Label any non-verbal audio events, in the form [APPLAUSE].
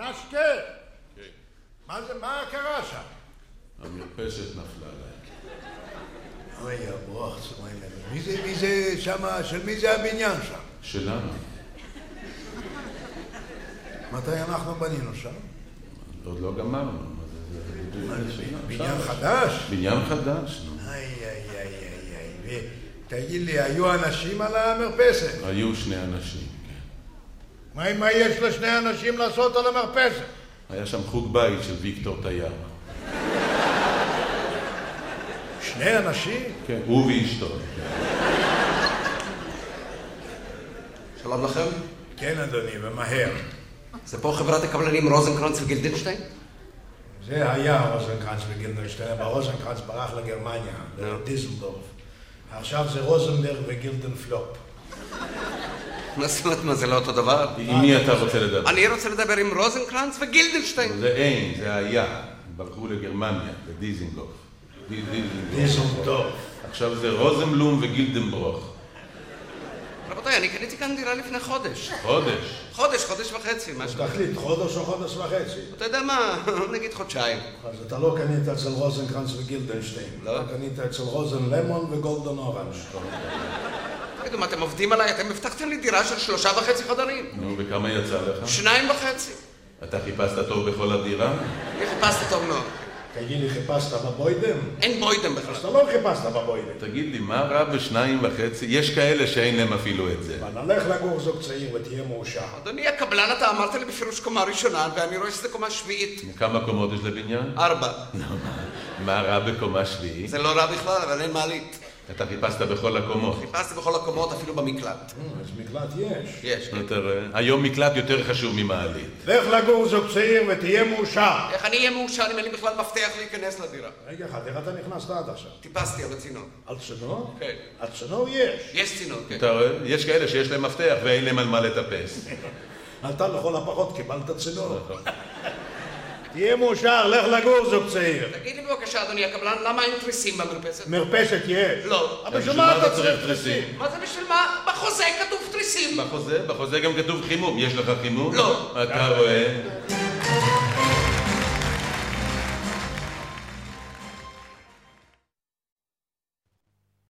נשקה! מה זה, מה קרה שם? המרפסת נפלה עליי. אוי, סמוי לנו. מי זה, מי זה שמה, של מי זה הבניין שם? שלנו. מתי אנחנו בנינו שם? עוד לא גמרנו. בניין חדש? בניין חדש, נו. איי, איי, איי, איי, איי. ותגיד לי, היו אנשים על המרפסת? היו שני אנשים, כן. מה, מה יש לשני אנשים לעשות על המרפסת? היה שם חוג בית של ויקטור תייר. שני אנשים? כן, הוא ואשתו. שלום לכם, כן, אדוני, ומהר. זה פה חברת הקבלנים רוזנקרנץ וגילדנשטיין? זה היה רוזנקרנץ וגילדנשטיין, אבל רוזנקרנץ ברח לגרמניה, לדיזלדורף. עכשיו זה רוזנברג וגילדנפלופ. מה זאת אומרת, מה זה לא אותו דבר? עם מי אתה רוצה לדבר? אני רוצה לדבר עם רוזנקרנץ וגילדנשטיין. זה אין, זה היה. ברחו לגרמניה, לדיזינגוף. די- דיזינגוף. עכשיו זה רוזנבלום וגילדנברוך. רבותיי, אני קניתי כאן דירה לפני חודש. חודש. חודש, חודש וחצי, משהו. תחליט, חודש או חודש וחצי. אתה יודע מה, [LAUGHS] נגיד חודשיים. אז אתה לא קנית אצל רוזנקרנץ וגילדנשטיין. לא. אתה קנית אצל רוזן למון וגולדן אורנג'. תגידו, מה, אתם עובדים עליי? אתם הבטחתם לי דירה של שלושה וחצי חדרים. נו, וכמה יצא לך? שניים וחצי. אתה חיפשת טוב בכל הדירה? אני חיפשתי טוב מאוד. תגיד לי, חיפשת בבוידם? אין בוידם אז בכלל. אתה לא חיפשת בבוידם. תגיד לי, מה רע בשניים וחצי? יש כאלה שאין להם אפילו את זה. אבל נלך לגור זוג צעיר ותהיה מאושר. אדוני הקבלן, אתה אמרת לי בפירוש קומה ראשונה, ואני רואה שזה קומה שביעית. כמה קומות יש לבניין? ארבע. מה רע בקומה שביעית? זה לא רע בכלל, אבל אין מעלית. אתה חיפשת בכל הקומות. חיפשתי בכל הקומות, אפילו במקלט. אז מקלט יש. יש. כן. יותר, אה, היום מקלט יותר חשוב ממעלית. לך לגור זוג צעיר ותהיה מאושר. איך אני אהיה מאושר אם אין לי בכלל מפתח להיכנס לדירה? רגע אחד, איך אתה נכנסת עד עכשיו? טיפסתי על הצינור. על צינור? כן. על צינור יש. יש צינור, כן. אתה רואה? יש כאלה שיש להם מפתח ואין להם על מה לטפס. [LAUGHS] אתה לכל הפחות קיבלת צינור. תהיה מאושר, לך לגור זוג צעיר. תגיד לי בבקשה, אדוני הקבלן, למה אין תריסים במרפסת? מרפסת יש. לא. אבל בשביל מה אתה צריך תריסים? מה זה בשביל מה? בחוזה כתוב תריסים. בחוזה? בחוזה גם כתוב חימום. יש לך חימום? לא. אתה רואה?